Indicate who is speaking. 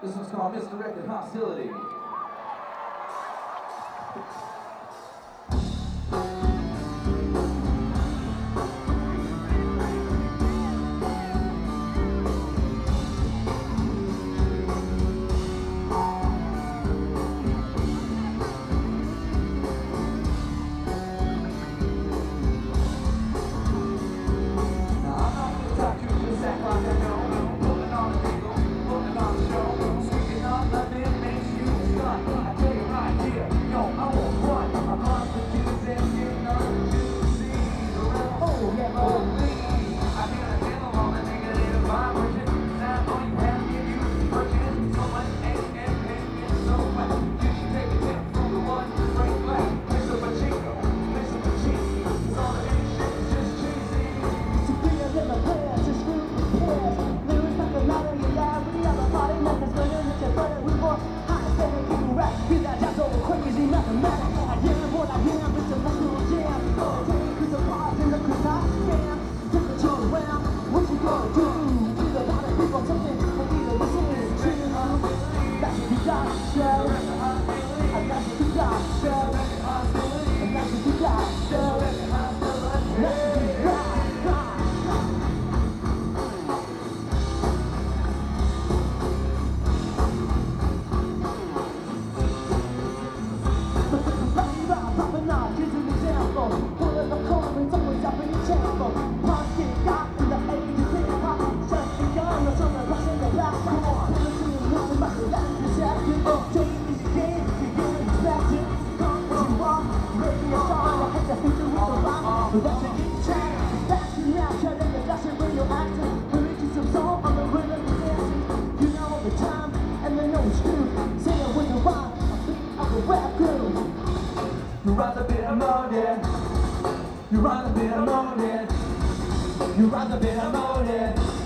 Speaker 1: This one's called Misdirected Hostility. Oh, You rather be alone, yeah. You rather be alone, yeah. You rather be a
Speaker 2: yeah.